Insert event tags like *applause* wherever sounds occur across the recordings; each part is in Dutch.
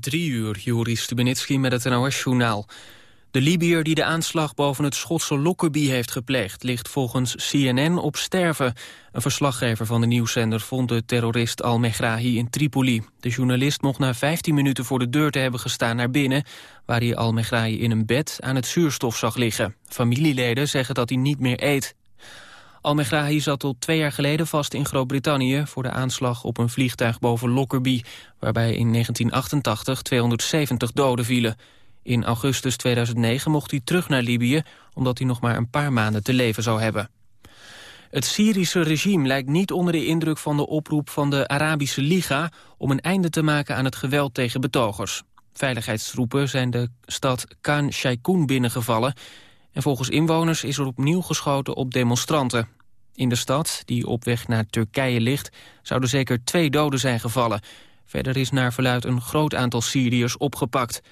Drie uur, Joris Stubenitski met het NOS-journaal. De Libiër die de aanslag boven het Schotse Lockerbie heeft gepleegd... ligt volgens CNN op sterven. Een verslaggever van de nieuwszender vond de terrorist Al-Megrahi in Tripoli. De journalist mocht na 15 minuten voor de deur te hebben gestaan naar binnen... waar hij Al-Megrahi in een bed aan het zuurstof zag liggen. Familieleden zeggen dat hij niet meer eet. Al-Megrahi zat tot twee jaar geleden vast in Groot-Brittannië... voor de aanslag op een vliegtuig boven Lockerbie... waarbij in 1988 270 doden vielen. In augustus 2009 mocht hij terug naar Libië... omdat hij nog maar een paar maanden te leven zou hebben. Het Syrische regime lijkt niet onder de indruk van de oproep van de Arabische Liga... om een einde te maken aan het geweld tegen betogers. Veiligheidstroepen zijn de stad Khan Sheikhoun binnengevallen... en volgens inwoners is er opnieuw geschoten op demonstranten. In de stad, die op weg naar Turkije ligt, zouden zeker twee doden zijn gevallen. Verder is naar verluid een groot aantal Syriërs opgepakt...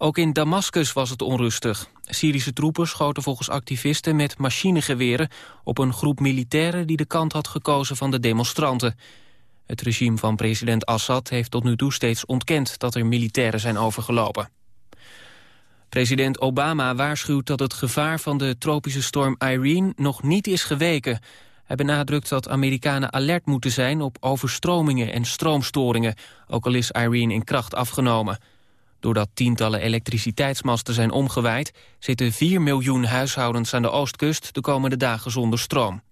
Ook in Damascus was het onrustig. Syrische troepen schoten volgens activisten met machinegeweren... op een groep militairen die de kant had gekozen van de demonstranten. Het regime van president Assad heeft tot nu toe steeds ontkend... dat er militairen zijn overgelopen. President Obama waarschuwt dat het gevaar van de tropische storm Irene nog niet is geweken. Hij benadrukt dat Amerikanen alert moeten zijn op overstromingen en stroomstoringen, ook al is Irene in kracht afgenomen. Doordat tientallen elektriciteitsmasten zijn omgewaaid... zitten 4 miljoen huishoudens aan de oostkust de komende dagen zonder stroom.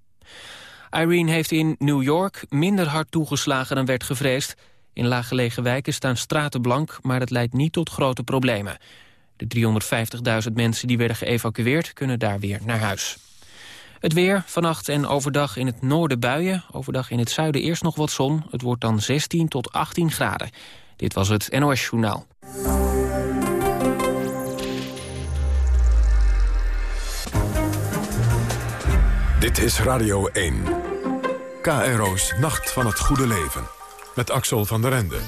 Irene heeft in New York minder hard toegeslagen dan werd gevreesd. In laaggelegen wijken staan straten blank, maar dat leidt niet tot grote problemen. De 350.000 mensen die werden geëvacueerd kunnen daar weer naar huis. Het weer, vannacht en overdag in het noorden buien. Overdag in het zuiden eerst nog wat zon. Het wordt dan 16 tot 18 graden. Dit was het NOS Journaal. Dit is Radio 1. KRO's Nacht van het Goede Leven. Met Axel van der Ende.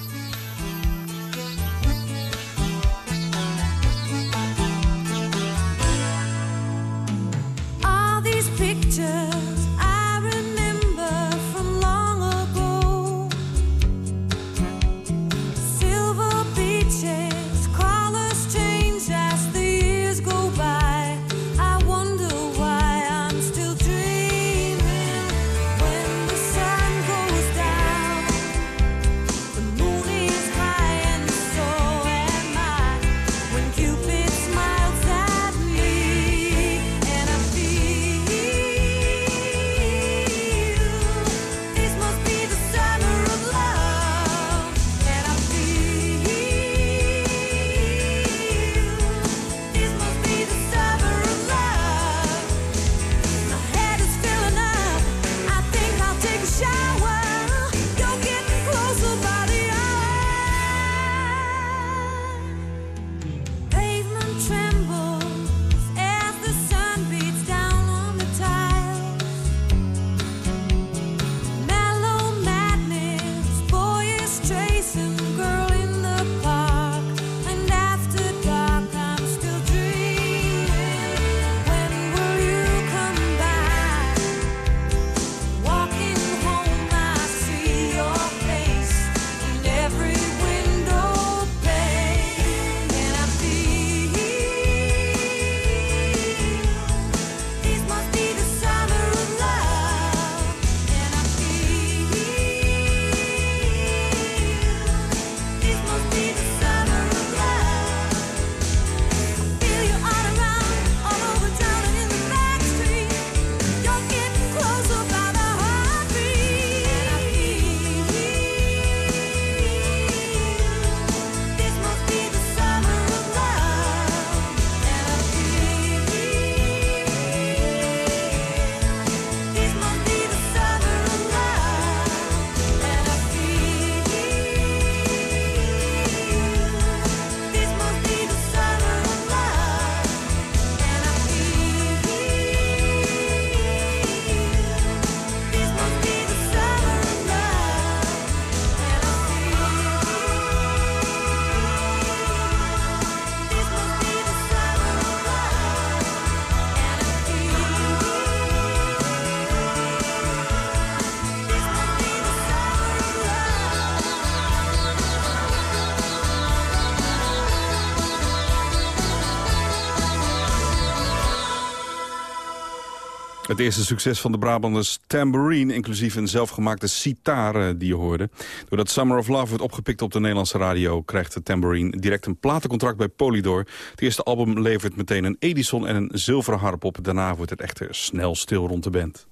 Het eerste succes van de Brabanders Tambourine, inclusief een zelfgemaakte sitar eh, die je hoorde. Doordat Summer of Love wordt opgepikt op de Nederlandse radio... krijgt de Tambourine direct een platencontract bij Polydor. Het eerste album levert meteen een Edison en een zilveren harp op. Daarna wordt het echter snel stil rond de band.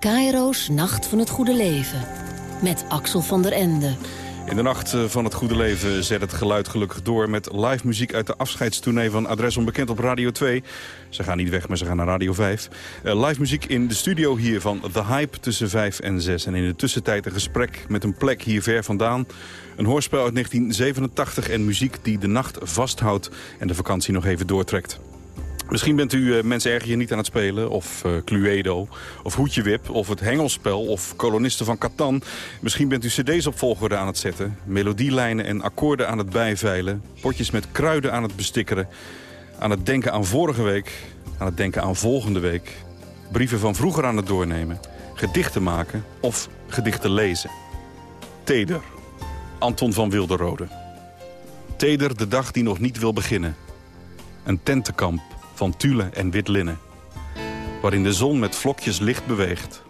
Cairo's Nacht van het Goede Leven. Met Axel van der Ende. In de nacht eh, van het goede leven zet het geluid gelukkig door... met live muziek uit de afscheidstournee van Adres Onbekend op Radio 2. Ze gaan niet weg, maar ze gaan naar Radio 5. Uh, live muziek in de studio hier van The Hype tussen 5 en 6. En in de tussentijd een gesprek met een plek hier ver vandaan. Een hoorspel uit 1987 en muziek die de nacht vasthoudt... en de vakantie nog even doortrekt. Misschien bent u uh, mensen erg hier niet aan het spelen, of uh, Cluedo, of Hoedjewip, of het Hengelspel, of Kolonisten van Catan. Misschien bent u cd's op volgorde aan het zetten, melodielijnen en akkoorden aan het bijveilen, potjes met kruiden aan het bestikkeren, aan het denken aan vorige week, aan het denken aan volgende week, brieven van vroeger aan het doornemen, gedichten maken of gedichten lezen. Teder, Anton van Wilderode. Teder de dag die nog niet wil beginnen. Een tentenkamp van tule en wit linnen. Waarin de zon met vlokjes licht beweegt.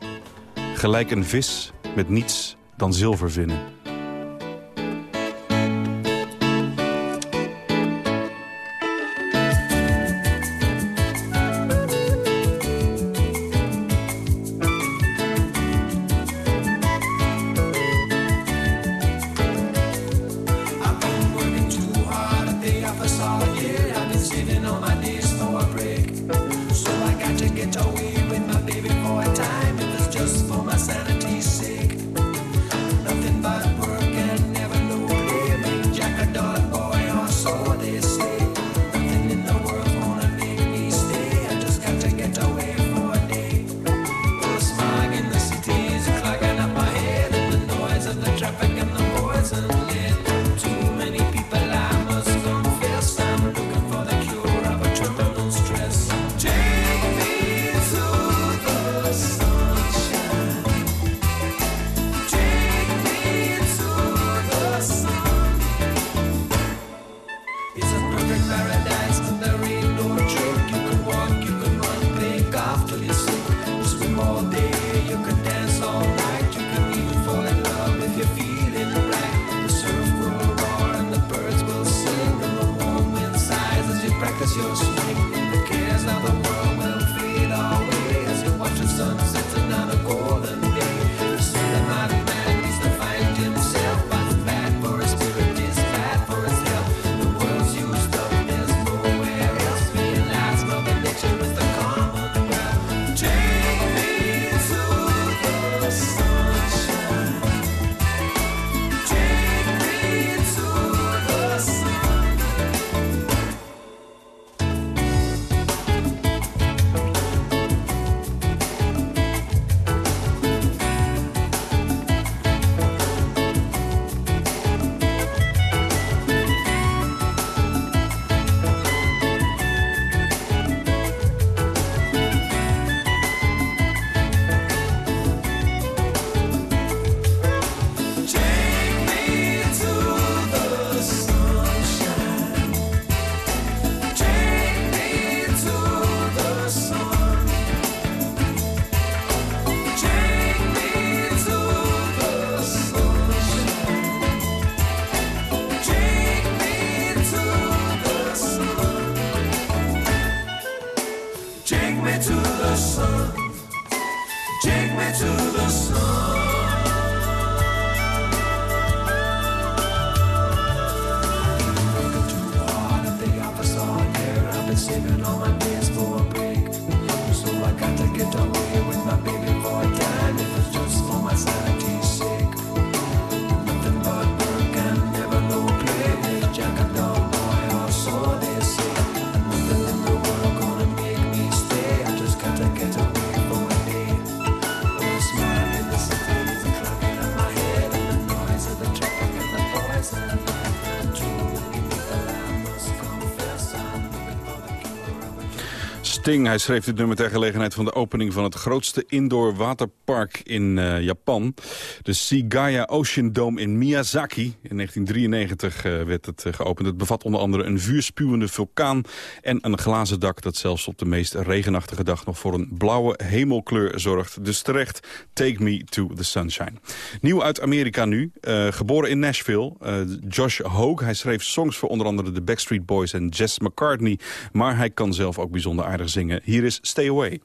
Gelijk een vis met niets dan zilvervinnen. Hij schreef dit nummer ter gelegenheid van de opening van het grootste indoor waterpark in uh, Japan. De Sigaya Ocean Dome in Miyazaki. In 1993 uh, werd het uh, geopend. Het bevat onder andere een vuurspuwende vulkaan en een glazen dak... dat zelfs op de meest regenachtige dag nog voor een blauwe hemelkleur zorgt. Dus terecht, take me to the sunshine. Nieuw uit Amerika nu, geboren in Nashville. Josh Hogue, hij schreef songs voor onder andere de Backstreet Boys en Jess McCartney. Maar hij kan zelf ook bijzonder aardig Hier is Stay Away.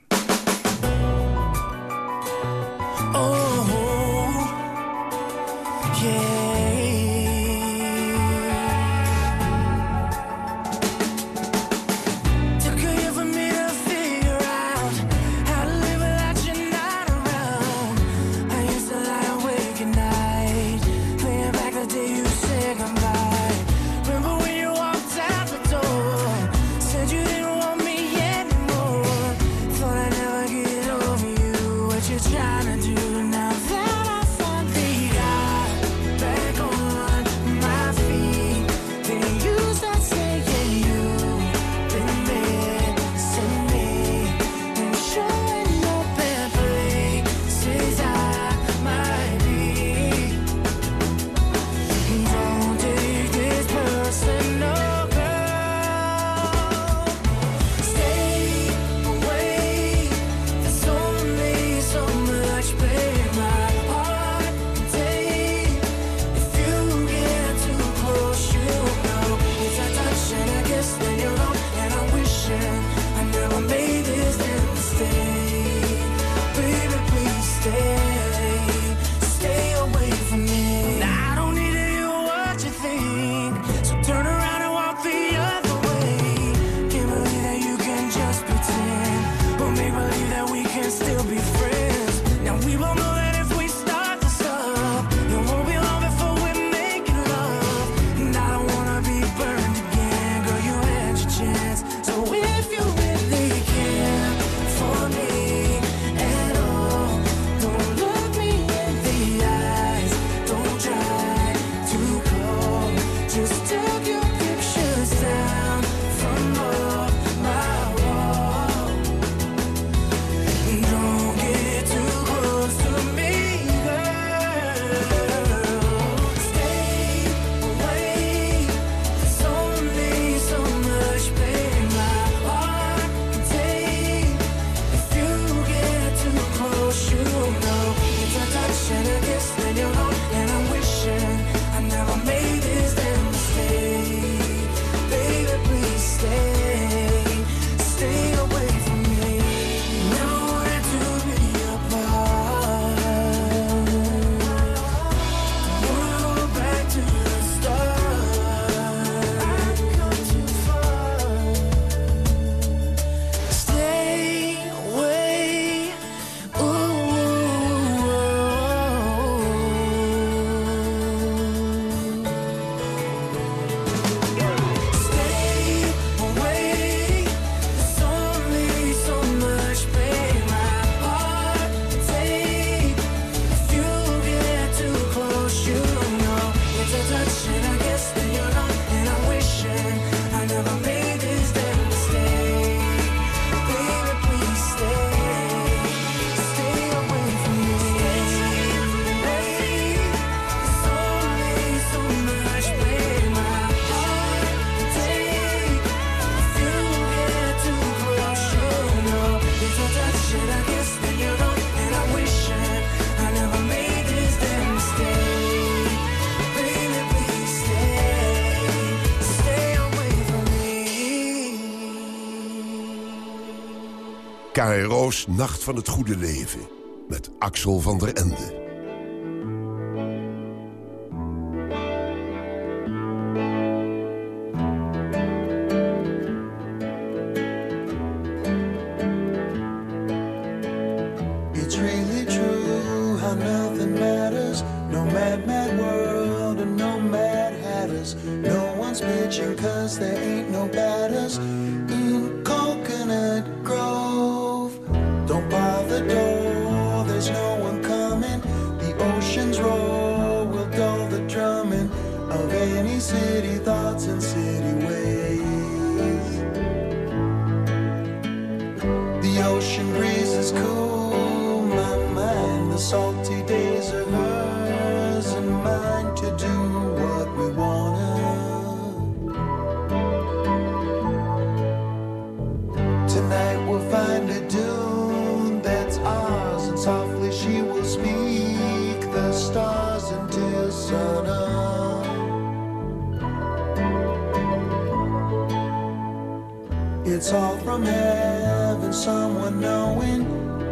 KRO's Nacht van het Goede Leven. Met Axel van der Ende.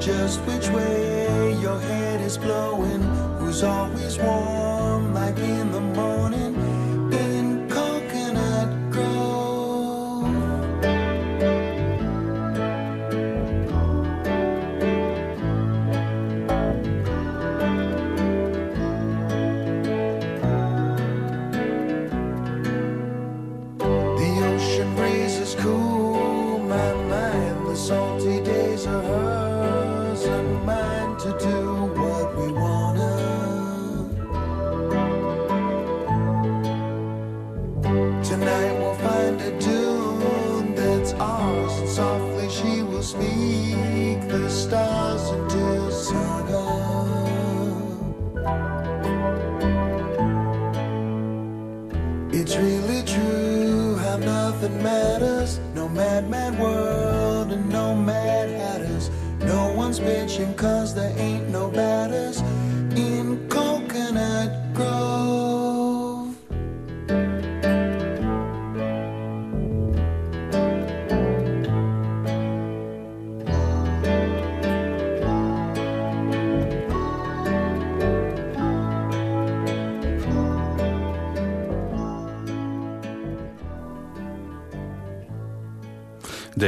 Just which way your head is blowing. Who's always warm,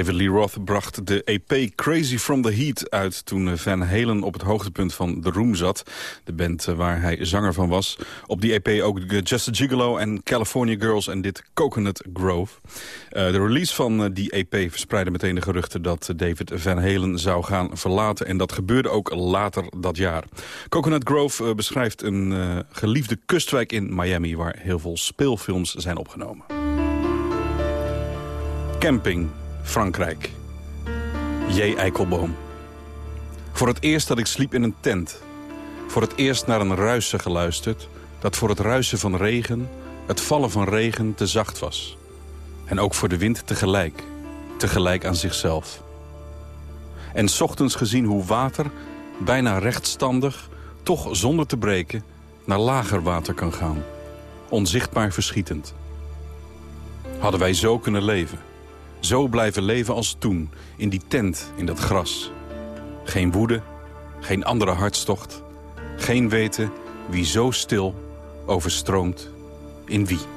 David Lee Roth bracht de EP Crazy From The Heat uit... toen eh, Van Halen op het hoogtepunt van The Room zat. De band eh, waar hij zanger van was. Op die EP ook Just a Gigolo en California Girls en dit Coconut Grove. Eh, de release van die EP verspreidde meteen de geruchten... dat David Van Halen zou gaan verlaten. En dat gebeurde ook later dat jaar. Coconut Grove beschrijft een geliefde kustwijk in Miami... waar heel veel speelfilms zijn opgenomen. Camping, Frankrijk. J. Eikelboom. Voor het eerst dat ik sliep in een tent. Voor het eerst naar een ruisen geluisterd... dat voor het ruisen van regen, het vallen van regen te zacht was. En ook voor de wind tegelijk. Tegelijk aan zichzelf. En ochtends gezien hoe water, bijna rechtstandig... toch zonder te breken, naar lager water kan gaan. Onzichtbaar verschietend. Hadden wij zo kunnen leven... Zo blijven leven als toen, in die tent, in dat gras. Geen woede, geen andere hartstocht. Geen weten wie zo stil overstroomt in wie.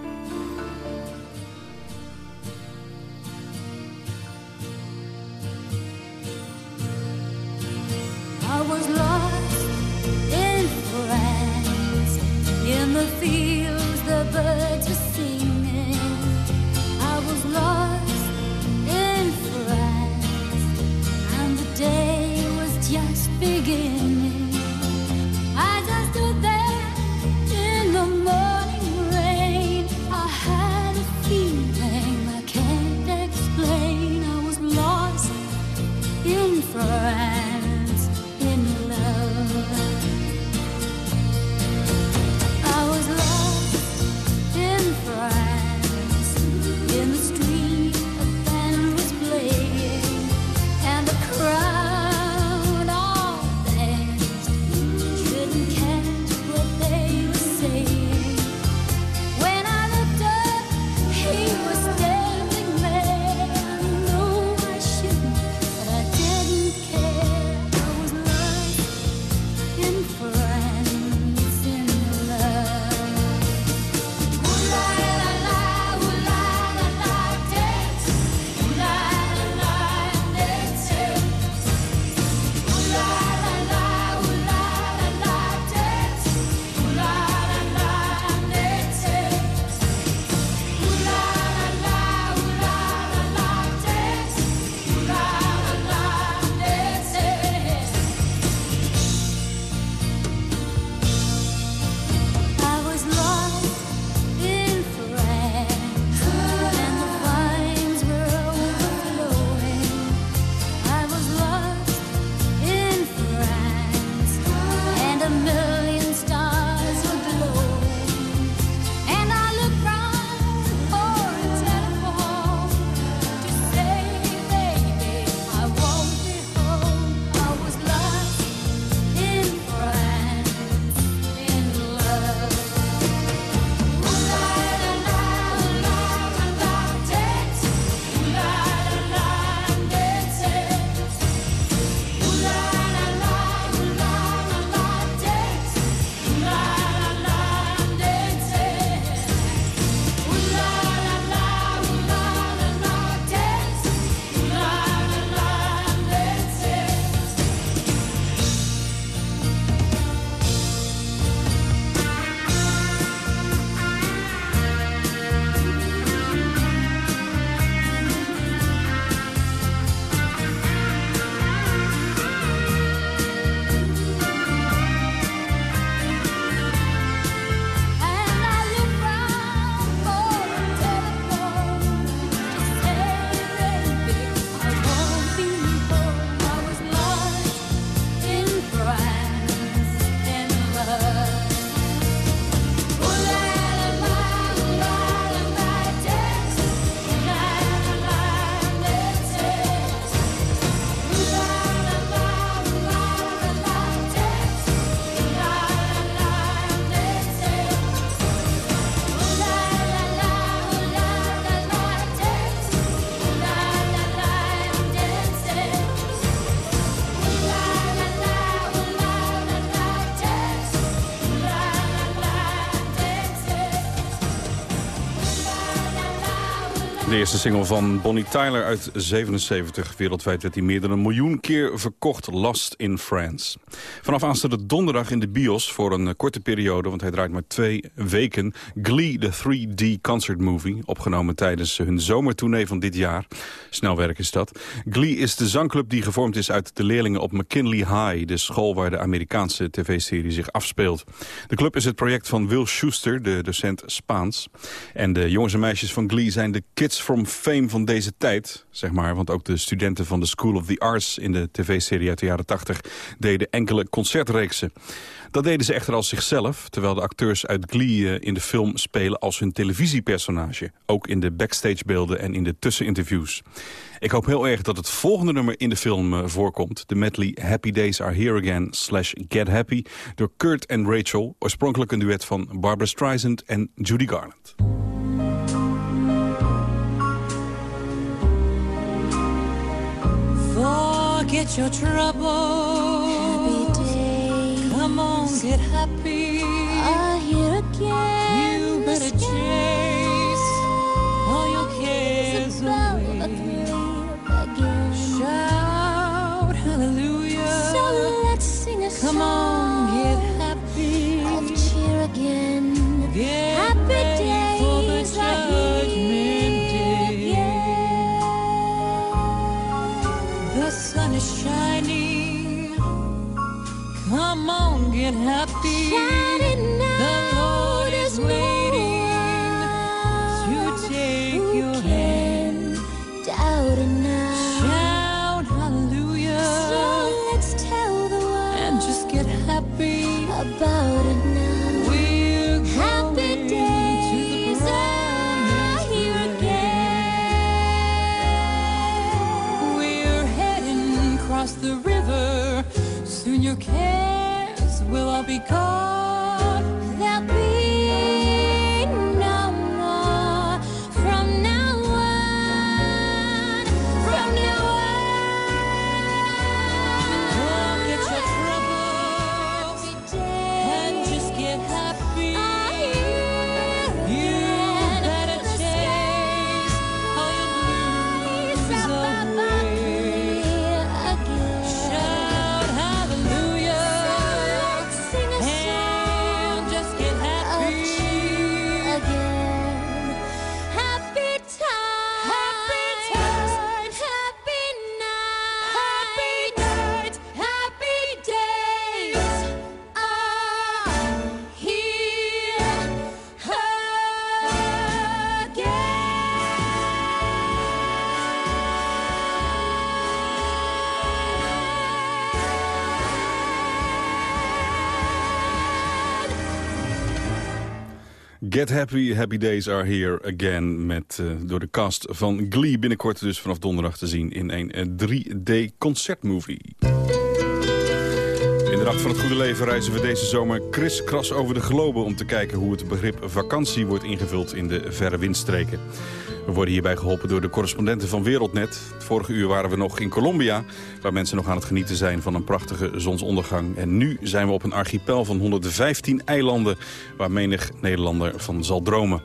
Eerste single van Bonnie Tyler uit 77. Wereldwijd werd hij meer dan een miljoen keer verkocht. Lost in France. Vanaf aanstaande donderdag in de bios voor een korte periode... want hij draait maar twee weken... Glee, de 3D concert movie. Opgenomen tijdens hun zomertournee van dit jaar. Snelwerk is dat. Glee is de zangclub die gevormd is uit de leerlingen op McKinley High... de school waar de Amerikaanse tv-serie zich afspeelt. De club is het project van Will Schuster, de docent Spaans. En de jongens en meisjes van Glee zijn de kids from fame van deze tijd, zeg maar. Want ook de studenten van de School of the Arts in de tv-serie uit de jaren 80 deden enkele concertreeksen. Dat deden ze echter als zichzelf, terwijl de acteurs uit Glee eh, in de film spelen als hun televisiepersonage. Ook in de backstagebeelden en in de tusseninterviews. Ik hoop heel erg dat het volgende nummer in de film eh, voorkomt. De medley Happy Days Are Here Again slash Get Happy door Kurt en Rachel. Oorspronkelijk een duet van Barbara Streisand en Judy Garland. Forget your trouble. Happy days Come on, get happy. are here again. You better chase all your cares is about to away. again. Shout hallelujah. So let's sing a Come on, Come on, get happy. Will Get Happy, Happy Days Are Here Again. Met, eh, door de cast van Glee binnenkort dus vanaf donderdag te zien in een eh, 3D concertmovie. In de Nacht van het Goede Leven reizen we deze zomer kriskras over de globe... om te kijken hoe het begrip vakantie wordt ingevuld in de verre windstreken. We worden hierbij geholpen door de correspondenten van Wereldnet. Het vorige uur waren we nog in Colombia, waar mensen nog aan het genieten zijn van een prachtige zonsondergang. En nu zijn we op een archipel van 115 eilanden, waar menig Nederlander van zal dromen.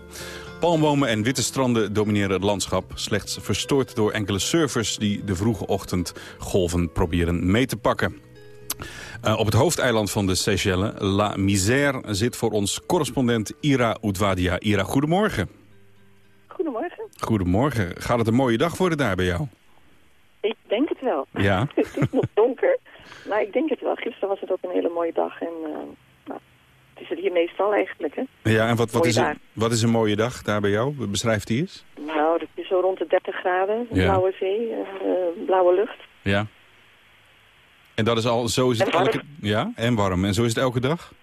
Palmbomen en witte stranden domineren het landschap, slechts verstoord door enkele surfers die de vroege ochtend golven proberen mee te pakken. Uh, op het hoofdeiland van de Seychelles, La Misère, zit voor ons correspondent Ira Oudwadia. Ira, goedemorgen. Goedemorgen. Goedemorgen. Gaat het een mooie dag worden daar bij jou? Ik denk het wel. Ja. *laughs* het is nog donker, maar ik denk het wel. Gisteren was het ook een hele mooie dag en uh, nou, het is het hier meestal eigenlijk. Hè? Ja, en wat, wat, is een, wat is een mooie dag daar bij jou? Beschrijf die eens. Nou, dat is zo rond de 30 graden, Ja. blauwe zee, en, eh, blauwe lucht. Ja. En dat is al, zo is het elke... Ja, en warm. En zo is het elke dag?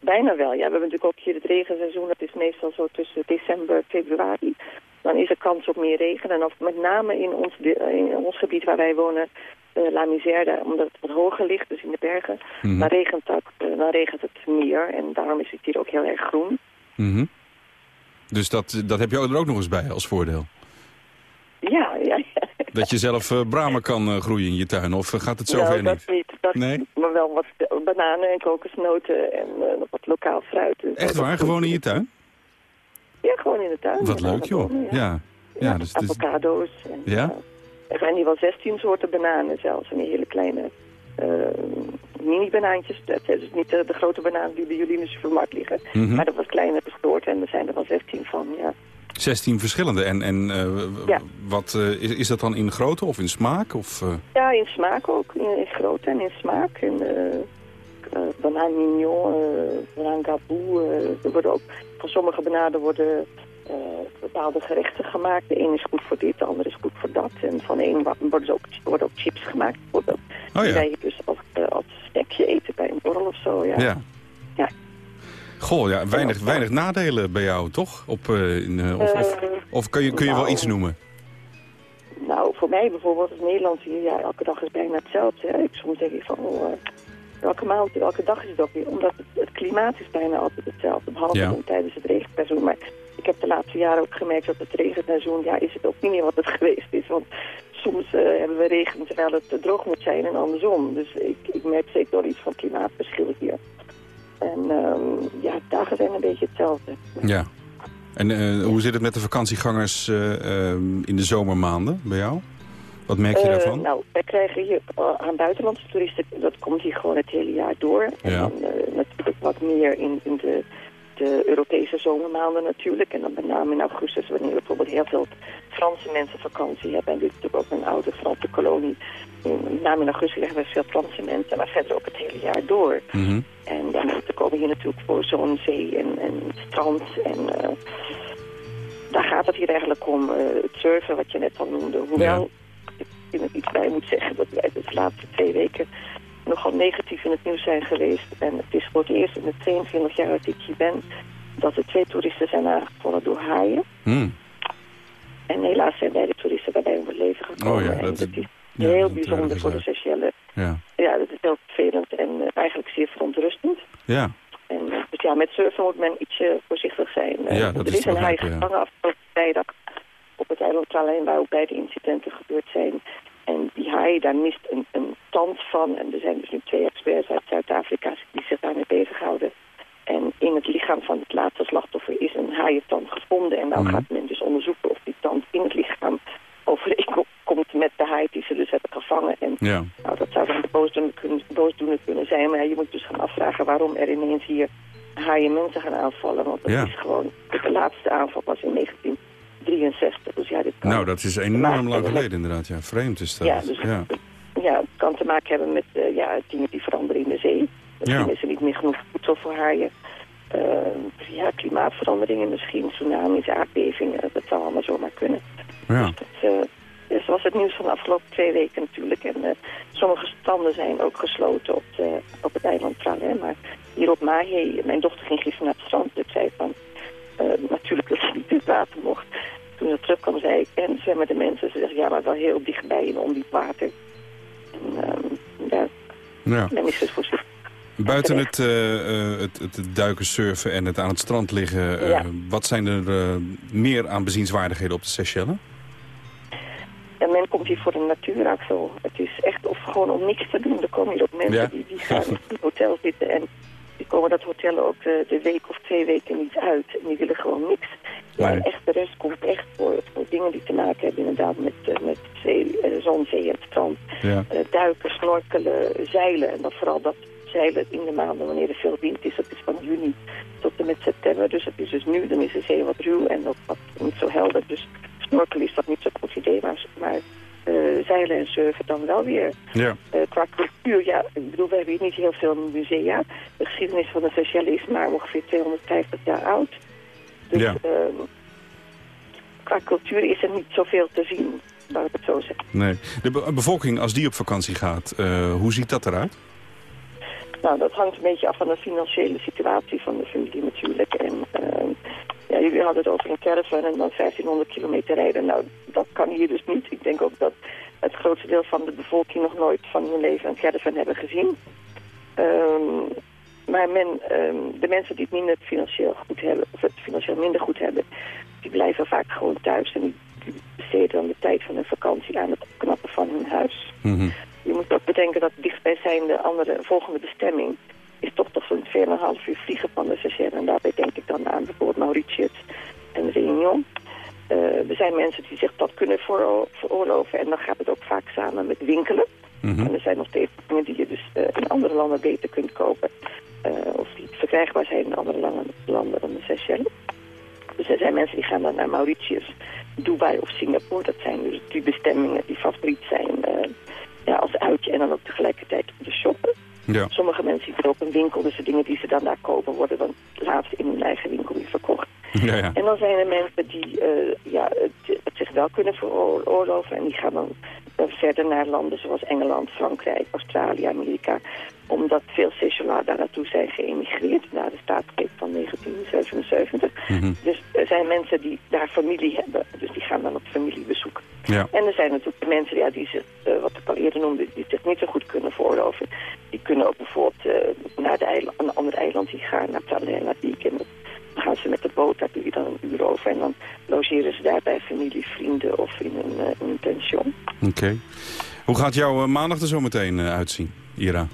Bijna wel, ja. We hebben natuurlijk ook hier het regenseizoen. Dat is meestal zo tussen december en februari. Dan is er kans op meer regen. En of, met name in ons, in ons gebied waar wij wonen, eh, La Misère, omdat het wat hoger ligt, dus in de bergen, Mhm. dan, regent het, eh, dan regent het meer. En daarom is het hier ook heel erg groen. Mhm. Dus dat, dat heb je er ook nog eens bij als voordeel? Ja, ja, ja. Dat je zelf eh, bramen kan groeien in je tuin? Of gaat het zover nou, dat niet? niet. Dat, Nee? Maar wel wat bananen en kokosnoten en nog wat lokaal fruit. Echt Dat waar? Gewoon in je tuin? Ja, gewoon in de tuin. Wat Ja, leuk, joh. wonen, Ja. Ja, dus is- avocado's. En, Ja? eh, er zijn hier wel 16 soorten bananen zelfs. En die hele kleine eh, mini-banaantjes. Dat zijn dus niet de, de grote bananen die bij jullie in de supermarkt liggen. Mhm. Maar dat was kleinere soorten en er zijn er wel 16 van, ja. 16 verschillende. En, en eh, Ja. wat, is, is dat dan in grootte of in smaak? Of, Ja, in smaak ook. In, in grootte en in smaak. En, banaan mignon, banaan gabou. er worden ook, van sommige bananen worden eh, bepaalde gerechten gemaakt. De ene is goed voor dit, de andere is goed voor dat. En van de wa- worden, ze ook, worden ook chips gemaakt. Bijvoorbeeld. Oh Die ja. wij dus als, eh, als snackje eten bij een borrel of zo. Ja. ja. Ja. Goh, ja, weinig, weinig nadelen bij jou, toch? Op, eh, in, of, of, of kun je, kun je wel nou, iets noemen? Nou, voor mij bijvoorbeeld als Nederlands hier, ja, elke dag is bijna hetzelfde. Hè. Ik, soms denk ik van, oh, welke maand, welke dag is het ook weer? Omdat het, het klimaat is bijna altijd hetzelfde, behalve Ja. tijdens het regenseizoen. Maar ik heb de laatste jaren ook gemerkt dat het regenseizoen, ja, is het ook niet meer wat het *laughs* geweest is. Want soms eh, hebben we regen terwijl het droog moet zijn en andersom. Dus ik, ik merk zeker wel iets van klimaatverschil hier. En ehm, ja, dagen zijn een beetje hetzelfde. Ja. En eh, hoe zit het met de vakantiegangers eh, ehm, in de zomermaanden bij jou? Wat merk je daarvan? Nou, wij krijgen hier aan buitenlandse toeristen, dat het hele jaar door. En Ja. dan eh, natuurlijk wat meer in, in de, de Europese zomermaanden natuurlijk. En dan met name in augustus, wanneer bijvoorbeeld heel veel Franse mensen vakantie hebben. En dit is natuurlijk ook een oude Franse kolonie. Met name in augustus hebben we veel Franse mensen, maar verder ook het hele jaar door. Mhm. En ze komen hier natuurlijk voor zo'n zee en, en strand. En eh, daar gaat het hier eigenlijk om. eh, het surfen, wat je net al noemde. Hoewel ik er iets bij moet zeggen dat wij de laatste twee weken nogal negatief in het nieuws zijn geweest. En het is voor het eerst in de 22 jaar dat ik hier ben dat er twee toeristen zijn aangevallen door haaien. Hmm. En helaas zijn beide toeristen daarbij om het leven gekomen. Oh ja, dat- dat is ja, heel dat bijzonder voor de Seychelles. Ja. Ja, dat is heel vervelend en eh, eigenlijk zeer verontrustend. Ja. En eh, dus ja, met surfen moet men ietsje voorzichtig zijn. Eh, Ja, dat er is een haai gevangen afgelopen vrijdag op het eiland Tralijn, waar ook beide incidenten gebeurd zijn. En die haai, daar mist een, een tand van. En er zijn dus nu twee experts uit Zuid-Afrika die zich daarmee bezighouden. En in het lichaam van het laatste slachtoffer is een haaientand gevonden. En nou gaat men dus onderzoeken of die tand in het lichaam overeenkomt met de haai die ze dus hebben gevangen. En Ja. nou, dat zou dan boosdoener kunnen, boosdoener kunnen zijn. Maar je moet dus gaan afvragen waarom er ineens hier haaien mensen gaan aanvallen. Want dat Ja. is gewoon, de laatste aanval was in 1963. Dus ja, dit kan, Nou, dat is enorm lang geleden inderdaad. Ja, vreemd is dat. ja, dus ja. ja, het kan te maken hebben met eh, ja, dingen die veranderen in de zee. Misschien Ja. is er niet meer genoeg voedsel voor haaien. Eh, ja, klimaatveranderingen misschien, tsunamis, aardbevingen. Dat zou allemaal zomaar kunnen. Ja. Dus dat eh, dus was het nieuws van de afgelopen twee weken natuurlijk. En sommige stranden zijn ook gesloten op, de, op het eiland Tralin. Maar hier op Mahé, mijn dochter ging gisteren naar het strand. Ik zei van, natuurlijk dat ze niet in het water mocht. Toen ze terugkwam zei ik, en zwemmen de mensen. Ze zegt, ja, maar wel heel dichtbij in ondiep water. En ehm, ja, Ja. men is dus voorzichtig. Buiten het, eh, het, het duiken, surfen en het aan het strand liggen... eh, Ja. wat zijn er meer aan bezienswaardigheden op de Seychelles? En men komt hier voor de natuur, Axel. Het is echt of gewoon om niks te doen. Er komen hier ook mensen Ja. die, die gaan in het hotel zitten en die komen dat hotel ook de, de week of twee weken niet uit. En die willen gewoon niks. Ja, Nee. echt de rest komt echt voor, voor dingen die te maken hebben inderdaad met, eh, met zee, eh, zon, zee en strand. Ja. Eh, duiken, snorkelen, zeilen. En dan vooral dat zeilen in de maanden wanneer er veel wind is. Dat is van juni tot en met september. Dus het is dus nu, dan is de zee wat ruw en ook wat niet zo helder. Dus snorkelen is dat niet zo'n goed idee. Maar, maar zeilen en surfen dan wel weer. Ja. Qua cultuur, ja, ik bedoel, we hebben hier niet heel veel musea. De geschiedenis van de Seychelles is maar ongeveer 250 jaar oud. Dus Ja. ehm, qua cultuur is er niet zoveel te zien, laat ik het zo zeggen. Nee. De be- bevolking, als die op vakantie gaat, eh, hoe ziet dat eruit? Nou, dat hangt een beetje af van de financiële situatie van de familie natuurlijk. En ehm, ja, jullie hadden het over een caravan en dan 1500 kilometer rijden. Nou, dat kan hier dus niet. Ik denk ook dat het grootste deel van de bevolking nog nooit van hun leven een caravan hebben gezien. Ehm, maar men, ehm, de mensen die het minder financieel goed hebben, of het financieel minder goed hebben, die blijven vaak gewoon thuis en die, besteden dan de tijd van hun vakantie aan het opknappen van hun huis. Mhm. Je moet ook bedenken dat dichtstbijzijnde andere volgende bestemming is toch toch zo'n 2,5 uur vliegen van de Seychelles. En daarbij denk ik dan aan bijvoorbeeld Mauritius en Réunion. Eh, er zijn mensen die zich dat kunnen veroor- veroorloven. En dan gaat het ook vaak samen met winkelen. Mhm. En er zijn nog steeds dingen die je dus eh, in andere landen beter kunt kopen. Eh, of die verkrijgbaar zijn in andere landen, landen dan de Seychelles. Dus er zijn mensen die gaan dan naar Mauritius, Dubai of Singapore. Dat zijn dus die bestemmingen die favoriet zijn eh, ja, als uitje en dan ook tegelijkertijd om te shoppen. Ja. Sommige mensen zien er ook een winkel, dus de dingen die ze dan daar kopen worden dan laatst in hun eigen winkel weer verkocht. Ja, ja. En dan zijn er mensen die eh, ja, het, het zich wel kunnen veroorloven. En die gaan dan verder naar landen zoals Engeland, Frankrijk, Australië, Amerika. Omdat veel Seychellaren daar naartoe zijn geëmigreerd na de staatsgreep van 1977. Mhm. Dus er zijn mensen die daar familie hebben. Dus die gaan dan op familiebezoek. Ja. En er zijn natuurlijk mensen ja, die zich, eh, wat ik al eerder noemde, die zich niet zo goed kunnen veroorloven. Die kunnen ook bijvoorbeeld eh, naar de eiland, een ander eiland die gaan, naar Talela Peak. En dan gaan ze met de boot, daar doe je dan een uur over. En dan logeren ze daar bij familie, vrienden of in een, eh, in een pension. Oké. Hoe gaat jouw maandag er zo meteen uitzien, Ira?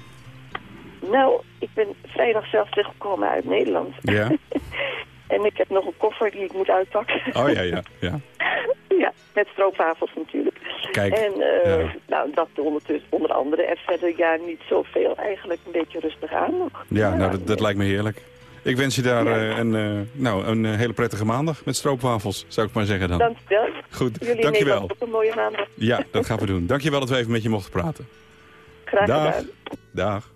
Nou, ik ben vrijdag zelf teruggekomen uit Nederland. Ja? *laughs* en ik heb nog een koffer die ik moet uitpakken. Oh ja, ja. ja. *laughs* ja, met stroopwafels natuurlijk. Kijk, En ja. nou, dat ondertussen, onder andere. En verder ja, niet zoveel. Eigenlijk een beetje rustig aan nog. Ja, nou, dat, dat lijkt me heerlijk. Ik wens je daar eh, een, eh, nou, een hele prettige maandag met stroopwafels, zou ik maar zeggen dan. Dankjewel. Goed, Jullie in dankjewel. Nederland ook een mooie maandag. Ja, dat gaan we doen. Dankjewel dat we even met je mochten praten. Graag gedaan. Dag.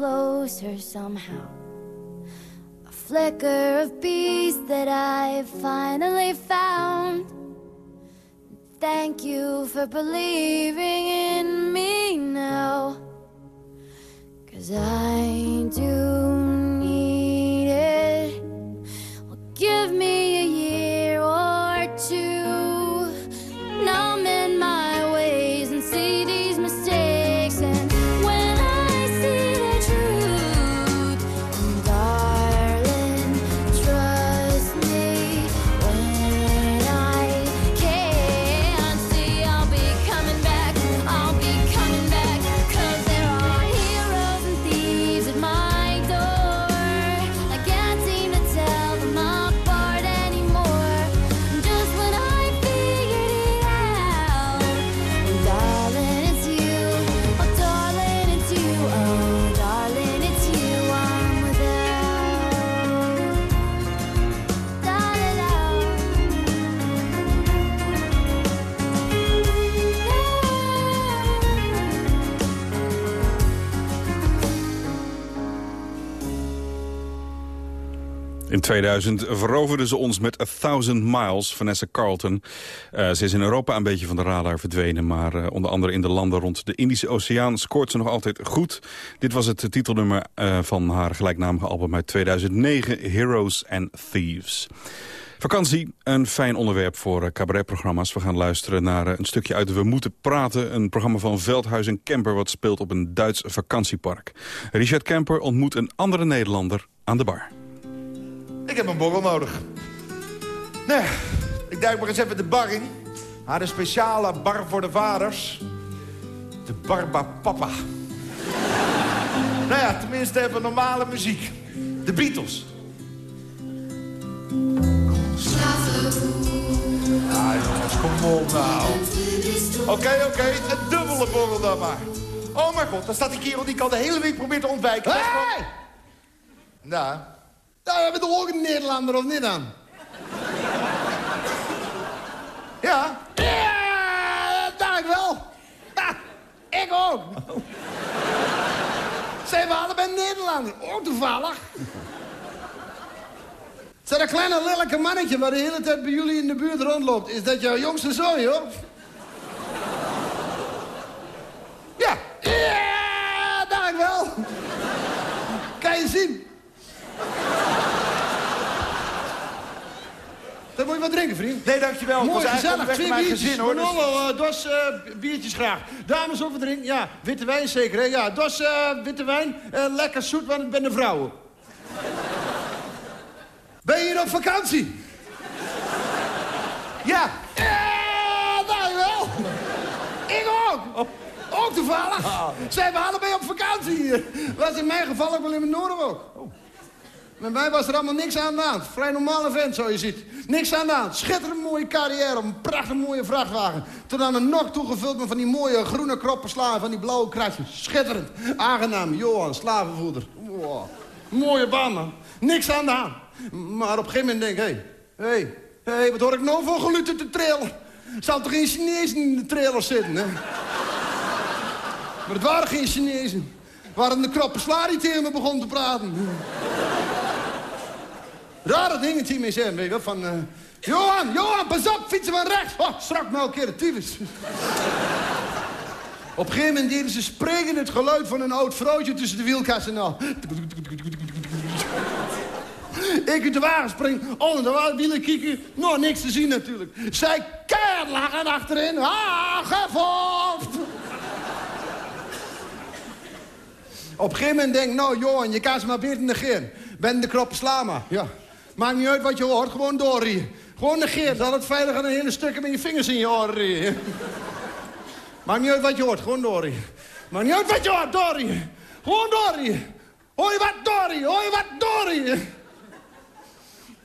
closer somehow. A flicker of peace that I finally found. Thank you for believing in me now. Cause I do 2000 veroverde ze ons met A Thousand Miles, Vanessa Carlton. Uh, ze is in Europa een beetje van de radar verdwenen... maar uh, onder andere in de landen rond de Indische Oceaan scoort ze nog altijd goed. Dit was het titelnummer uh, van haar gelijknamige album uit 2009, Heroes and Thieves. Vakantie, een fijn onderwerp voor cabaretprogramma's. We gaan luisteren naar een stukje uit We Moeten Praten. Een programma van Veldhuis en Kemper wat speelt op een Duits vakantiepark. Richard Kemper ontmoet een andere Nederlander aan de bar. Ik heb een borrel nodig. Nee, ik duik maar eens even de bar in. Haar een speciale bar voor de vaders. De Barba Papa. nou ja, tenminste even normale muziek. De Beatles. Ja, jongens, kom op nou. Oké, oké, okay, een dubbele borrel dan maar. Oh mijn god, dan staat die kerel die ik al de hele week probeer te ontwijken. Hé! Hey! Nou... We hebben toch ook een Nederlander, of niet dan? Ja? Ja, ik wel. Ik ook. Zijn we allebei Nederlander? Ook toevallig. Zeg, dat kleine lelijke mannetje waar de hele tijd bij jullie in de buurt rondloopt... is dat jouw jongste zoon, joh? Ja. Ja, ik wel. Kan je zien. Dan moet je wat drinken, vriend. Nee, dankjewel. Mooi, was gezellig. Twee biertjes. Gezin, hoor, dus... Manolo, uh, dos uh, biertjes graag. Dames over drinken. Ja, witte wijn zeker, hè? Ja, dos uh, witte wijn. Lekker zoet, want ik ben de vrouwen. ben je hier op vakantie? Ja. Ja, nou wel. ik ook. Oh. Ook toevallig. Ah. Zijn we allebei op vakantie. Was in mijn geval ook wel in mijn noorden ook. Oh. Met mij was er allemaal niks aan de hand. Vrij normale vent, zo je ziet. Niks aan de hand. Schitterend mooie carrière een prachtig mooie vrachtwagen. Tot aan een nok toegevuld met van die mooie groene kroppen slaan van die blauwe kratjes. Schitterend. Aangenaam. Johan, slavenvoerder. Wow. Mooie baan, man. Niks aan de hand. Maar op een gegeven moment denk ik, hé, hey, hé, hey, wat hoor ik nou voor geluten te trailer? Zal toch geen Chinezen in de trailer zitten, hè? maar het waren geen Chinezen. Waren de kroppen die tegen me begon te praten. Rare dingen die mij zeggen, weet je wel, van... Uh, Johan, Johan, pas op, fietsen van rechts. Oh, strak me een keer de tyfus. Op een gegeven moment deden ze spreken het geluid van een oud vrouwtje tussen de wielkassen. Nou. Ik uit de wagen spring, onder de wielen kieken. Nou, niks te zien natuurlijk. Zij keihard lachen achterin. Ah, gevolgd. Op een gegeven moment denk ik, nou Johan, je kan ze maar beter negeren. Ben de kroppen sla maar. Ja. Maakt niet uit wat je hoort, gewoon doorrieën. Gewoon negeer, dat het veilig aan een hele stukken met je vingers in je oren rieën. *laughs* Maakt niet uit wat je hoort, gewoon doorrieën. Maakt niet uit wat je hoort, doorrieën. Gewoon doorrieën. Hoor je wat doorrieën, hoor je wat doorrieën.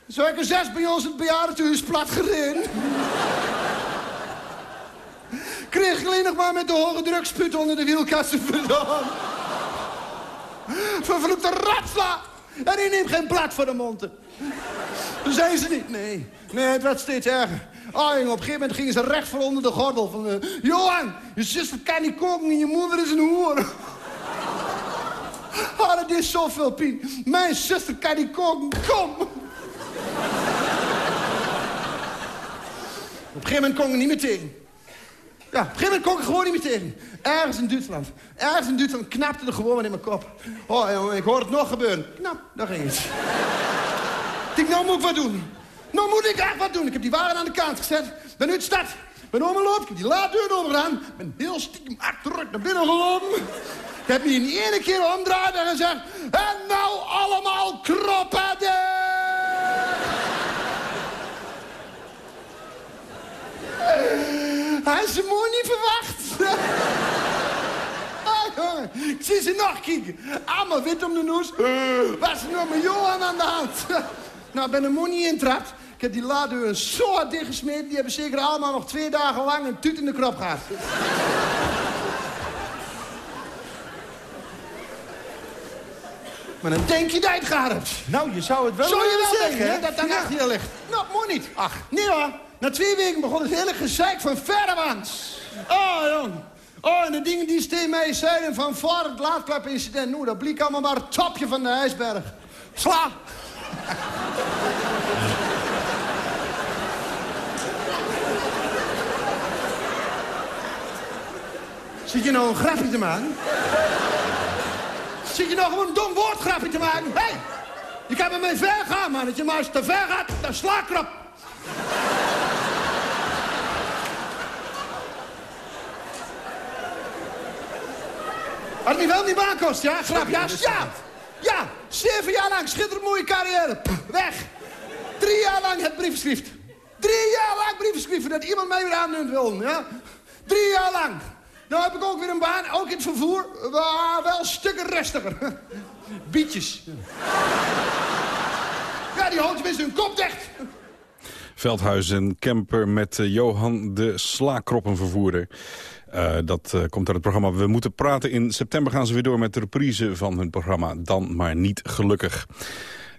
Zo heb ik zes bij ons het bejaardentehuis plat gereden. *laughs* Kreeg alleen nog maar met de hoge druk spuut onder de wielkasten *laughs* vandaan. Vervloekte ratsla. En die neemt geen blad voor de mond. Toen zei ze niet. Nee, nee, het werd steeds erger. Oh, op een gegeven moment gingen ze recht voor onder de gordel. Van, uh, Johan, je zuster kan niet koken en je moeder is een hoer. Oh, *laughs* dat is zoveel pijn. Mijn zuster kan niet koken, kom. Op een gegeven moment kon ik niet meer tegen. Ja, op een gegeven kon ik gewoon niet meer tegen. Ergens in Duitsland. Ergens in Duitsland knapte er gewoon in mijn kop. Oh, ik hoor het nog gebeuren. Knap, daar ging het. ik denk, nou moet ik wat doen. Nou moet ik echt wat doen. Ik heb die wagen aan de kant gezet. Ben uit de stad. Ben omgelopen. Ik heb die laaddeur overgedaan. Ben heel stiekem achteruit naar binnen gelopen. Ik heb me in ene keer omdraaid en gezegd... En nou Is ze mooi niet verwacht. *laughs* ah, ik zie ze nog kijken. Allemaal wit om de noes. Wat is er nou met Johan aan de hand? *laughs* nou, ik ben er mooi niet intrapt. Ik heb die laaddeur zo hard dichtgesmeed. Die hebben zeker allemaal nog twee dagen lang een tuut in de krop gehad. *laughs* Maar dan denk je dat gaat. Nou, je zou het wel Zou je wel zeggen, hè, dat daar achter je ligt. Nou, mooi niet. Ach, nee hoor. Na twee weken begon het hele gezeik van verderwaans. Oh, jong. Oh, en de dingen die Steen mij zeiden van voor het laadklapincident. Nou, dat bleek allemaal maar het topje van de ijsberg. Sla. Zit je nou een grapje te maken? Zit je nou gewoon een dom woordgrapje te maken? Hé! Hey, je kan met mij ver gaan, mannetje, maar als je te ver gaat, dan sla ik erop. Had niet wel die baan kost, ja? Grapjas? Ja! Ja! Zeven jaar lang, schitterend mooie carrière. Pff, weg! Drie jaar lang het briefschrift. Drie jaar lang briefschrift dat iemand mij weer aanneemt wil, ja? Drie jaar lang. Nou heb ik ook weer een baan, ook in het vervoer. Maar wel stukken rustiger. *laughs* Bietjes. Ja, die houdt tenminste hun kop dicht. Veldhuis en camper met eh, Johan de Slaakroppenvervoerder. Uh, dat uh, komt uit het programma We Moeten Praten. In september gaan ze weer door met de reprise van hun programma Dan Maar Niet Gelukkig.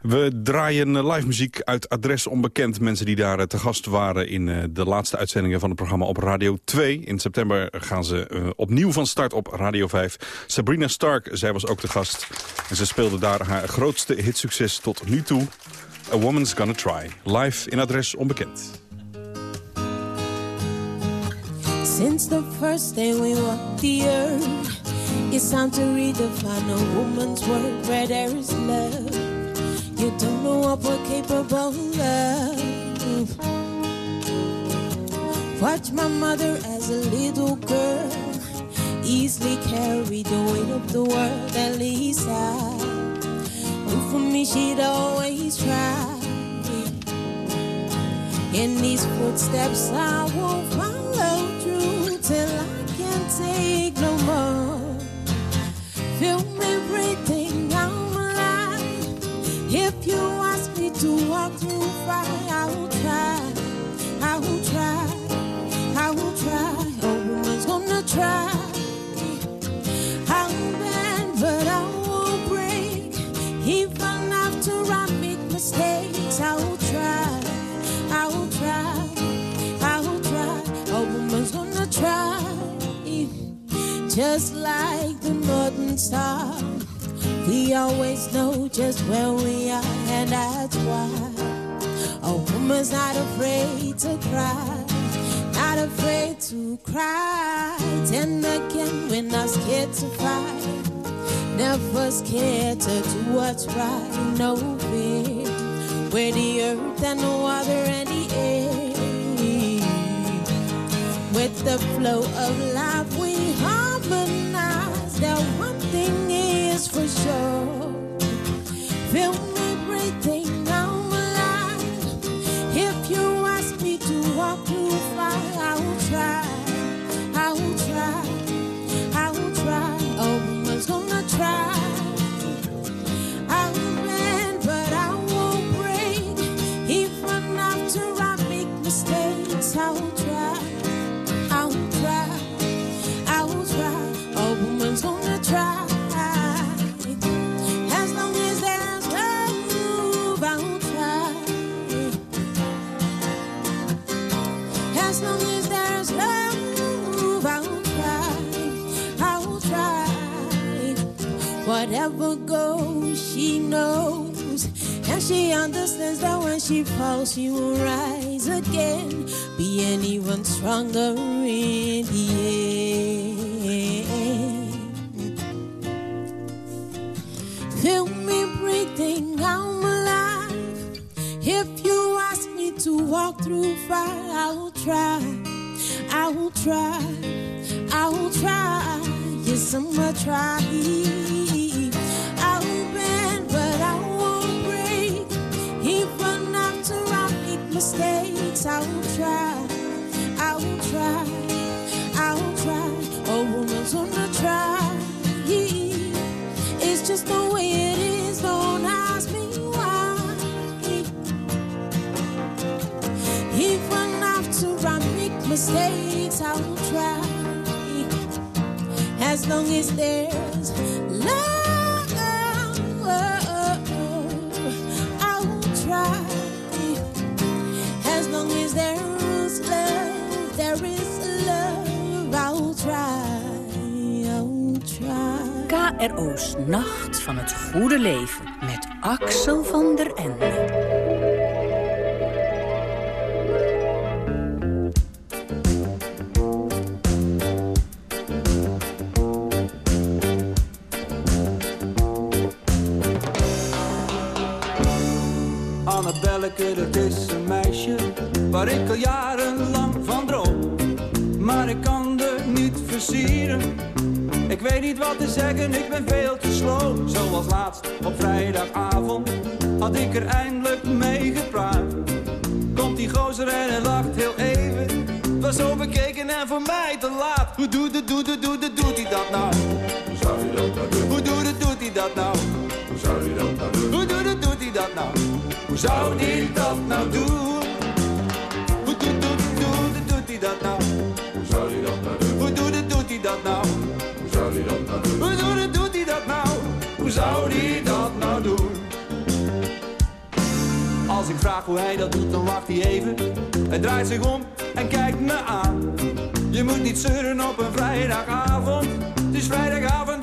We draaien live muziek uit Adres Onbekend. Mensen die daar te gast waren in de laatste uitzendingen van het programma op Radio 2. In september gaan ze opnieuw van start op Radio 5. Sabrina Stark, zij was ook de gast. En ze speelde daar haar grootste hitsucces tot nu toe. A Woman's Gonna Try. Live in Adres Onbekend. Since the first day we walked the earth, it's time to redefine a woman's world where there is love. You don't know what we're capable of. Watch my mother as a little girl easily carry the weight of the world. At least I for me she'd always try. In these footsteps I will follow Me breathing, I'm. If you ask me to walk through fire, I will try. I will try. I will try. Gonna try. Just like the northern star, we always know just where we are, and that's why a woman's not afraid to cry, not afraid to cry. And again, we're not scared to fight, never scared to do what's right, no fear. We're the earth and the water and the air. With the flow of life, for sure. Feel me Whatever goes, she knows. And she understands that when she falls, she will rise again, being even stronger in the end. Feel me breathing, I'm alive. If you ask me to walk through fire, I will try. I will try. I will try. Yes, I'm gonna try. Mistakes, I will try. I will try. I will try. A woman's gonna try. It's just the way it is. Don't ask me why. Even after I make mistakes, I will try. As long as there's KRO's Nacht van het Goede Leven met Axel van der Ende. Dat nou? Hoe zou hij dat nou doen? Hoe doet doet hij dat nou? Hoe zou hij dat nou doen? Hoe doet, doet, doet, doet hij dat nou? Hoe zou hij dat nou doen? Hoe doet doet hij dat nou? Hoe zou hij dat nou doen? Hoe doet doet hij dat nou? Hoe zou hij dat nou doen? Als ik vraag hoe hij dat doet, dan wacht hij even. Hij draait zich om en kijkt me aan. Je moet niet zeuren op een vrijdagavond. Het is vrijdagavond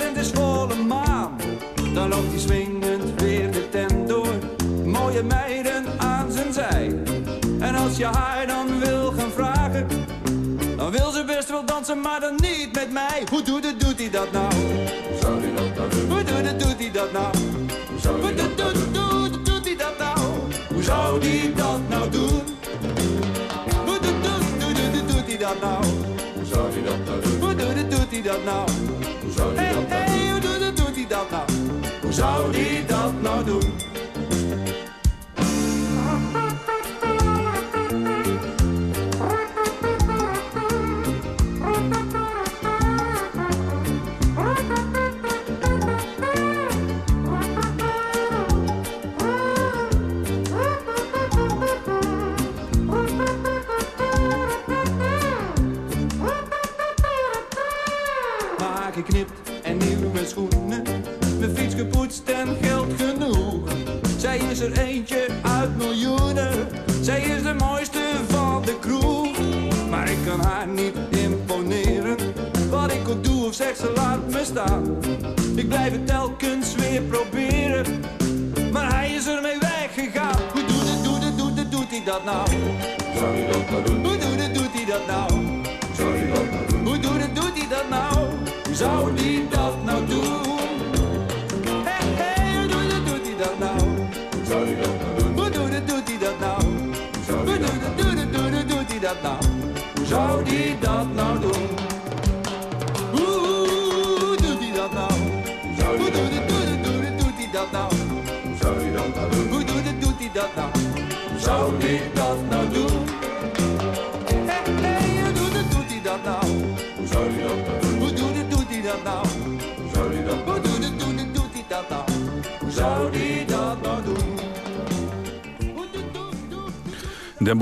als je haar dan wil gaan vragen, dan wil ze best wel dansen, maar dan niet met mij. Hoe doet het, doet hij dat nou? Hoe zou hij dat nou doen? Hoe doet het, doet hij dat nou? Hoe zou hij dat nou doen? Doet, hij dat nou? Hoe zou hij dat nou doen? Hoe doet, doet, doet, doet, doet hij dat nou? Hoe zou hij dat nou doen? Hoe doet het, doet hij dat nou? Hoe zou hij dat nou doen? hoe doet het, doet hij dat nou? Hoe zou hij dat nou doen?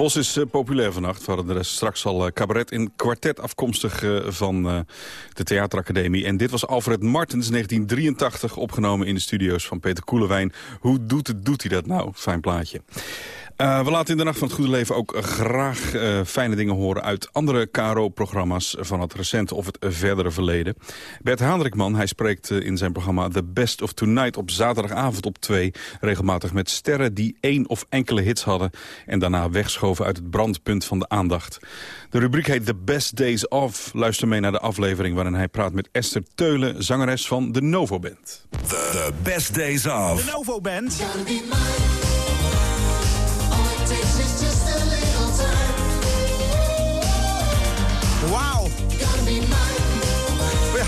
Bosch is eh, populair vannacht. We hadden er straks al eh, cabaret in kwartet afkomstig eh, van eh, de Theateracademie. En dit was Alfred Martens, 1983, opgenomen in de studio's van Peter Koelewijn. Hoe doet het, doet hij dat nou? Fijn plaatje. Eh, we laten in de Nacht van het Goede Leven ook graag eh, fijne dingen horen... uit andere KRO-programma's van het recente of het verdere verleden. Bert Haandrikman, hij spreekt eh, in zijn programma The Best of Tonight... op zaterdagavond op 2, regelmatig met sterren die één of enkele hits hadden... en daarna wegschoven uit het brandpunt van de aandacht. De rubriek heet The Best Days Of. Luister mee naar de aflevering waarin hij praat met Esther Teulen... zangeres van de Novo Band. The Best Days Of. De Novo Band.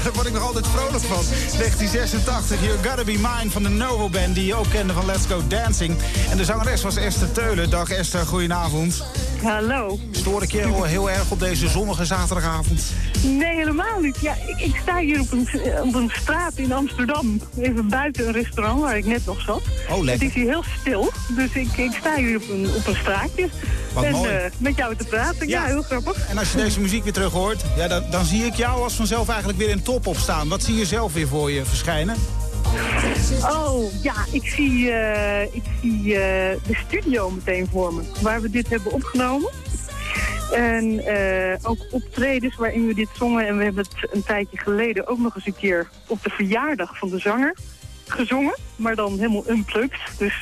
*laughs* daar word ik nog altijd vrolijk van. 1986, You Gotta Be Mine van de Novo Band... die je ook kende van Let's Go Dancing. En de zangeres was Esther Teulen. Dag Esther, goedenavond. Hallo. Stoor ik je al heel erg op deze zonnige zaterdagavond? Nee, helemaal niet. Ja, ik, ik sta hier op een, op een straat in Amsterdam. Even buiten een restaurant waar ik net nog zat. Oh, lekker. Het is hier heel stil, dus ik, ik sta hier op een, op een straatje. Wat en mooi. eh, met jou te praten. Ja, Ja. heel grappig. En als je deze muziek weer terug hoort, ja, dan, dan zie ik jou als vanzelf eigenlijk weer in top opstaan. Wat zie je zelf weer voor je verschijnen? Oh, ja, ik zie, eh, ik zie eh, de studio meteen voor me, waar we dit hebben opgenomen. En eh, ook optredens waarin we dit zongen. En we hebben het een tijdje geleden ook nog eens een keer op de verjaardag van de zanger gezongen. Maar dan helemaal unplugged. Dus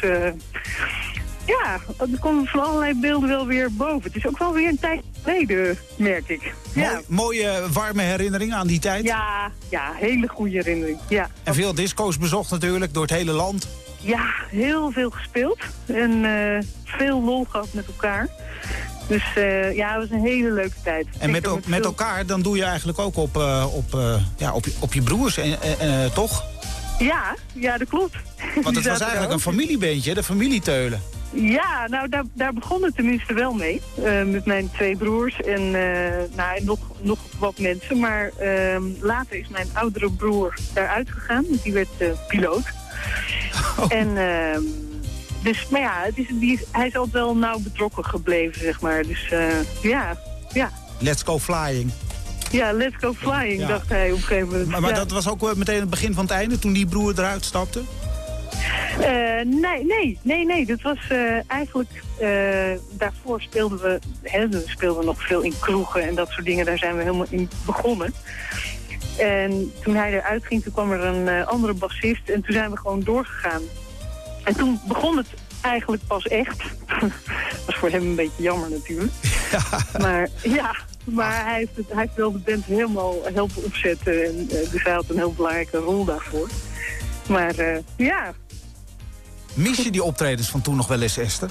ja, er komen van allerlei beelden wel weer boven. Het is ook wel weer een tijd geleden, merk ik. Ja. Mooi- mooie, warme herinneringen aan die tijd. Ja, ja, hele goede herinnering. Ja. En veel disco's bezocht natuurlijk, door het hele land. Ja, heel veel gespeeld. En eh, veel lol gehad met elkaar. Dus eh, ja, het was een hele leuke tijd. En met, met elkaar, dan doe je eigenlijk ook op, eh, op, ja, op, je, op je broers, en, toch? Ja, ja, dat klopt. Want het was eigenlijk een familiebeentje, de familieteulen. Ja, nou daar, daar begon het tenminste wel mee. eh, met mijn twee broers en eh, nou, nog, nog wat mensen. Maar ehm, later is mijn oudere broer daaruit gegaan. want Die werd eh, piloot. En ehm, dus, maar ja, het is, die, is- hij is altijd wel nauw betrokken gebleven, zeg maar. Dus ja, ja. Let's go flying. Ja, let's go flying, Ja. dacht hij op een gegeven moment. Maar, maar Ja. dat was ook meteen het begin van het einde, toen die broer eruit stapte? Eh, nee, nee, nee, nee. Dat was eh, eigenlijk... eh, daarvoor speelden we... Hè, we speelden nog veel in kroegen en dat soort dingen. Daar zijn we helemaal in begonnen. En toen hij eruit ging, toen kwam er een andere bassist. En toen zijn we gewoon doorgegaan. En toen begon het eigenlijk pas echt. *laughs* dat was voor hem een beetje jammer natuurlijk. Maar ja, maar hij heeft, het, hij heeft wel de band helemaal helpen opzetten. En, dus hij had een heel belangrijke rol daarvoor. Maar ja, Mis je die optredens van toen nog wel eens, Esther?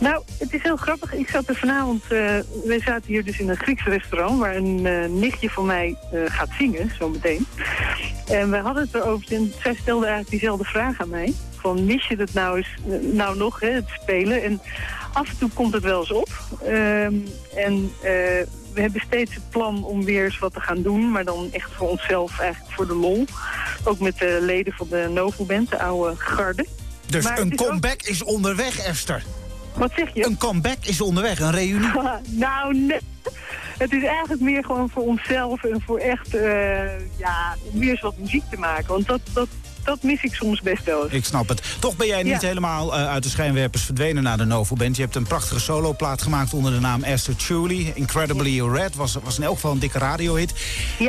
Nou, het is heel grappig. Ik zat er vanavond... eh wij zaten hier dus in een Grieks restaurant... waar een eh, nichtje van mij eh, gaat zingen, zo meteen. En we hadden het erover en zij stelde eigenlijk diezelfde vraag aan mij. Van, mis je het nou, eens, nou nog, hè, het spelen? En af en toe komt het wel eens op. Ehm, en we hebben steeds het plan om weer eens wat te gaan doen... maar dan echt voor onszelf, eigenlijk voor de lol. Ook met de leden van de Novo Band, de oude garde. Dus Maar een ook- comeback is onderweg, Esther. Wat zeg je? Een comeback is onderweg, een reunie. *laughs* nou, nee. Het is eigenlijk meer gewoon voor onszelf en voor echt, eh, ja, om weer eens wat muziek te maken. Want dat, dat, dat mis ik soms best wel eens. Ik snap het. Toch ben jij niet Ja. helemaal eh, uit de schijnwerpers verdwenen naar de Novo Band. Je hebt een prachtige soloplaat gemaakt onder de naam Esther Truly. Incredibly Red was, was in elk geval een dikke radiohit.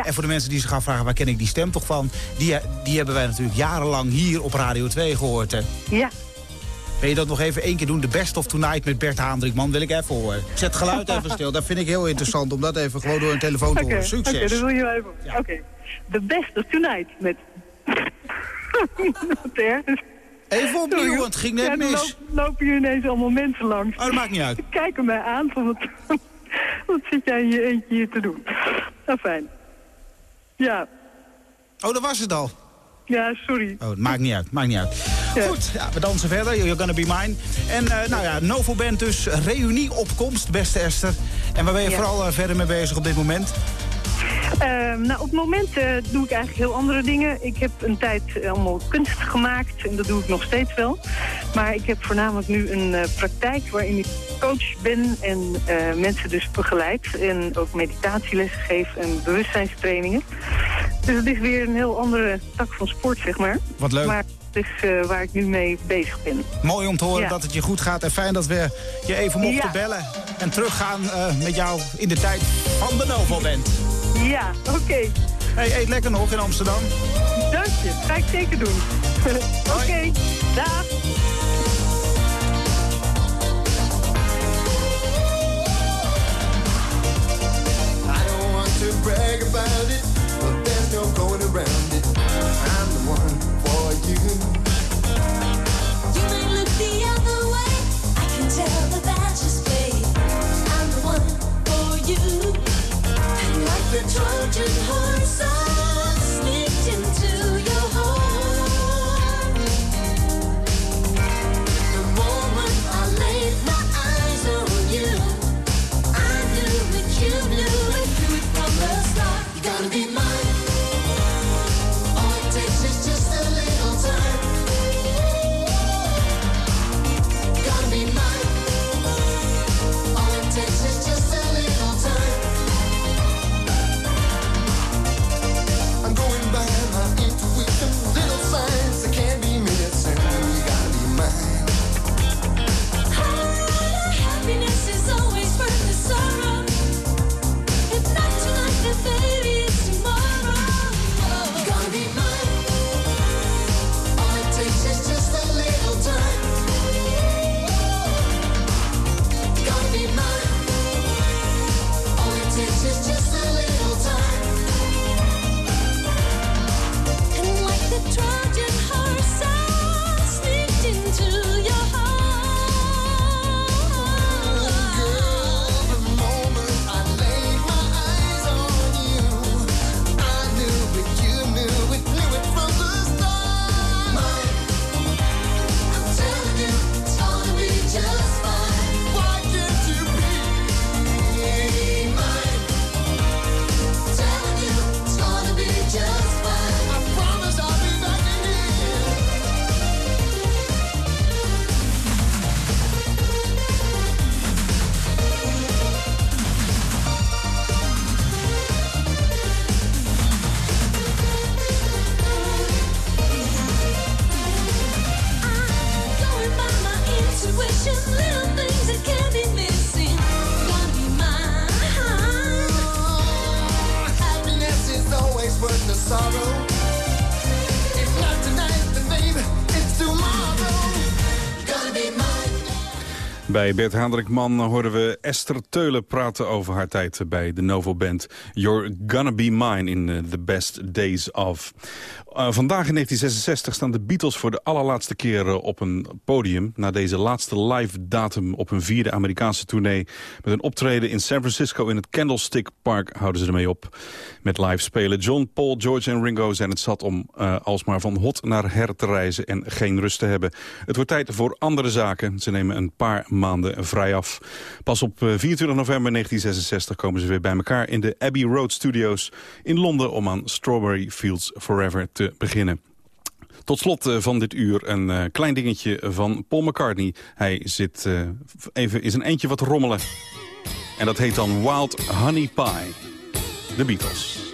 En voor de mensen die zich afvragen, waar ken ik die stem toch van? Die, die hebben wij natuurlijk jarenlang hier op Radio 2 gehoord. Hè. Ja. Wil je dat nog even één keer doen? De Best of Tonight met Bert Haandrikman wil ik even horen. Zet het geluid *laughs* even stil. Dat vind ik heel interessant om dat even gewoon door een telefoon te Oké, horen. Oké, Succes. dat wil je wel even. Oké. The best of tonight met... Wat erg. Even opnieuw, want het ging net ja, mis. lopen, lopen hier ineens allemaal mensen langs. Oh, dat maakt niet uit. Die kijken mij aan van wat, *laughs* wat zit jij in je eentje hier te doen. Nou, fijn. Ja. Oh, dat was het al. Ja, sorry. Oh, maakt niet uit, maakt niet uit. Goed, ja, we dansen verder. You're gonna be mine. En eh, nou ja, Novo Band dus, reunieopkomst, beste Esther. En waar ben je Ja. vooral eh, verder mee bezig op dit moment? Ehm, nou, op het moment eh, doe ik eigenlijk heel andere dingen. Ik heb een tijd eh, allemaal kunst gemaakt en dat doe ik nog steeds wel. Maar ik heb voornamelijk nu een eh, praktijk waarin ik coach ben en mensen dus begeleid. En ook meditatielessen geef en bewustzijnstrainingen. Dus het is weer een heel andere tak van sport, zeg maar. Wat leuk. Maar het is waar ik nu mee bezig ben. Mooi om te horen Ja. dat het je goed gaat. En fijn dat we je even mochten Ja. bellen. En teruggaan met jou in de tijd van de Novo Band. Ja, oké. Hey, eet lekker nog in Amsterdam. Dank je. Ga ik zeker doen. *laughs* oké, dag. I don't want to brag about it, but there's no going around it. I'm the one for you. You may look the other way. I can tell that that's just fate. I'm the one for you. Like the Trojan horse, I Bij Bert Haandrikman horen we Esther Teulen praten over haar tijd bij de Novo Band. You're Gonna Be Mine in eh, The Best Days Of. Eh, vandaag in 1966 staan de Beatles voor de allerlaatste keer eh, op een podium. Na deze laatste live datum op een vierde Amerikaanse tournee. Met een optreden in San Francisco in het Candlestick Park houden ze ermee op. Met live spelen John, Paul, George en Ringo zijn het zat om uh, alsmaar van hot naar her te reizen en geen rust te hebben. Het wordt tijd voor andere zaken. Ze nemen een paar maanden vrij af. Pas op 24 november 1966 komen ze weer bij elkaar in de Abbey Road Studios in Londen om aan Strawberry Fields Forever te beginnen. Tot slot uh, van dit uur een uh, klein dingetje van Paul McCartney. Hij zit even in zijn eentje wat rommelen. En dat heet dan Wild Honey Pie. De Beatles.